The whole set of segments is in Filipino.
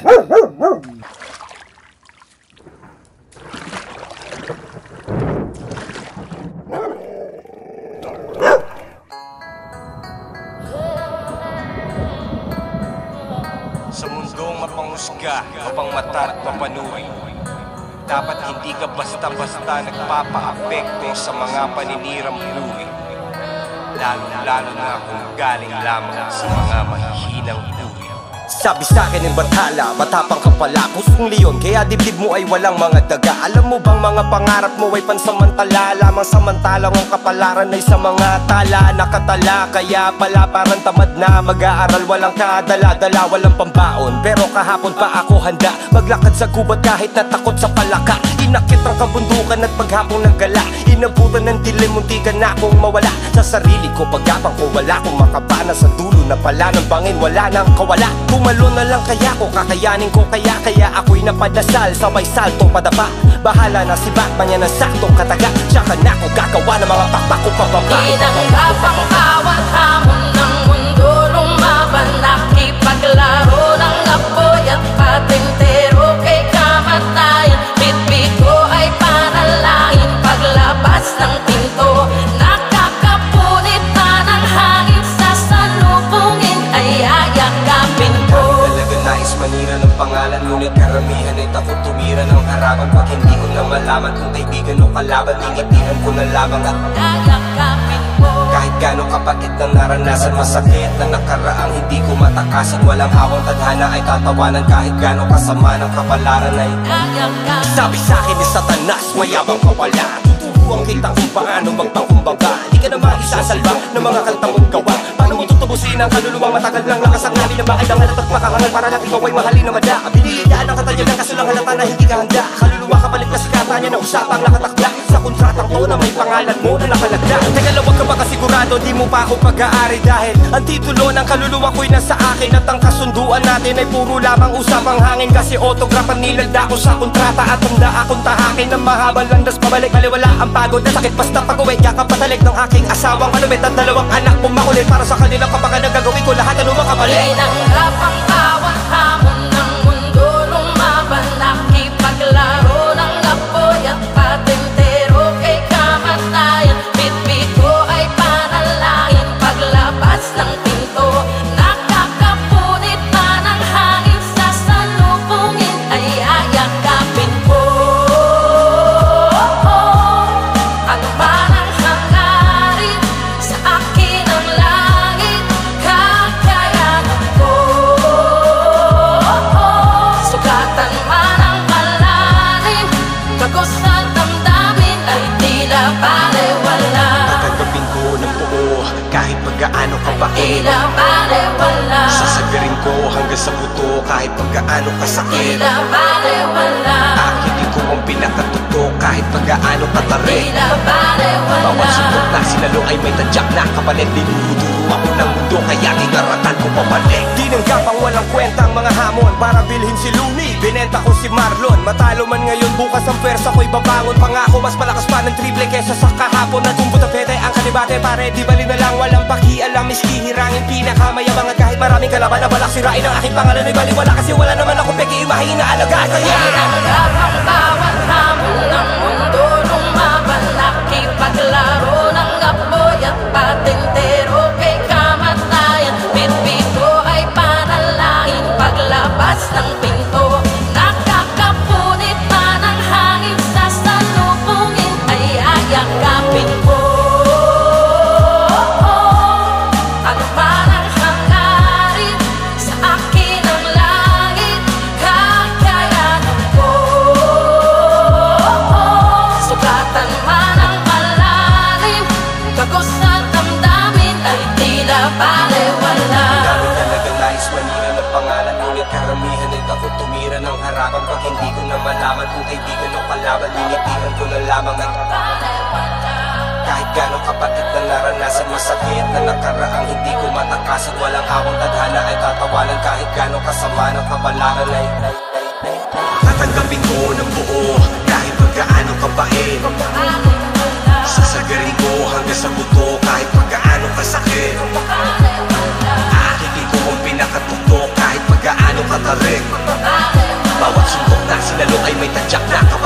Sa mundong mapangusga, mapangmata at mapanuri Dapat hindi ka basta-basta nagpapaapekto sa mga paninirang buhay. Lalo-lalo na kung galing lamang sa mga mahihinang buhay Sabi sa akin ng bathala, matapang ka pala. Pusong leon, kaya dibdib mo ay walang mga daga. Alam mo bang mga pangarap mo ay pansamantala? Lamang samantalang ang kapalaran ay sa mga tala. Nakatala, kaya pala parang tamad na Mag-aaral. Walang kadala-dala, walang pambaon. Pero kahapon pa ako handa. Maglakad sa gubat kahit natakot sa palaka. Inakit ang kabundukan at paghapong naggala Inabutan ng dilim, munti ka na akong mawala. Sa sarili ko, paggapang ko wala Kung makapana sa dulo na pala ng bangin Wala nang kawala Tumalo na lang kaya ko, kakayanin ko kaya Kaya ako'y napadasal, sabay salto padapa Bahala na si Batman yan ang saktong kataga. Tsaka na ako gagawa ng mga pakpak ko pababa Tinanggap ang manira ng pangalan Ngunit karamihan ay takot tumira ng harapan. Pag hindi ko na malaman kung kaibigan o kalaban Ingitihan ko na lamang at Ayakapin ko. kahit gano'ng kapatid ng naranasan Masakit na nakaraang hindi ko matakasan. Walang awang tadhana ay tatawanan Kahit gano'ng kasama ng kapalaran ay Ayakapin Sabi sa akin ni Satanas, mayabang ka Tuturuan kita kung paano magpakumbaga. Di ka na maisasalba ng mga kanta mong gawa. Paano mo tutubusin ang kaluluwa Matagal lang lakas ang namin na mailangan at makahangal Para lang ikaw ay mahalin na mada Biniyayaan ang kata niya lang kaso lang halata na hindi ka handa. Kaluluwa kapalit na sikata niya na usapang nakatakda. Sa kontratang to na may pangalan mo na wag kasigurado di mo pa ako pag-aari Dahil ang titulo ng kaluluwa ko'y nasa akin At ang kasunduan natin ay puro lamang usapang hangin Kasi autograph ang nilalda ko sa kontrata At handa akong tahakin ng mahabang landas pabalik. Baliwala ang pagod at sakit basta pag-uwi Yakap patalik ng aking asawang malumit At dalawang anak. Kong makulit Para sa kanilang kapakanan gagawin ko lahat ano makapalit Tinanggap ang bawat Pagkaano kabait Tila balewala Sasagarin ko hanggang sa buto Kahit pagkaano kasakit Tila balewala Akitin ko ang pinakatuto Kahit pagkaano Tila balewala Bawat sundot na sinalo ay may tadyak na kapalit Dinuduro ako ng mundo kaya inaratan ko pabalik. Tinanggap ang walang kwenta ang mga hamon. Para bilhin si Looney, binenta ko si Marlon. Matalo man ngayon, bukas ang pwersa ko'y babangon. Pangako mas malakas pa ng triple kesa sa kahapon. At kung pete ang kanibate pare Di bali na lang. Walang pakialam Miski hirangin pinakamayabang At kahit maraming kalaban na balak sirain ang aking pangalan Ay baliwala kasi wala naman ako peki Imahin na alaga Kaya Tinanggap ang bawat hamon karamihan ay takot tumira ng harapan Pag hindi ko na malaman kung kaibigan o kalaban. Initihan ko na lamang at kahit gano'ng kapatid na naranasan Masakit na nakaraang hindi ko matakasan Walang awang tadhana ay tatawanan Kahit gano'ng kasama ng kabalaran ay Tatanggapin ko ng buo Kahit pagkaano kabait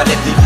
tadyak na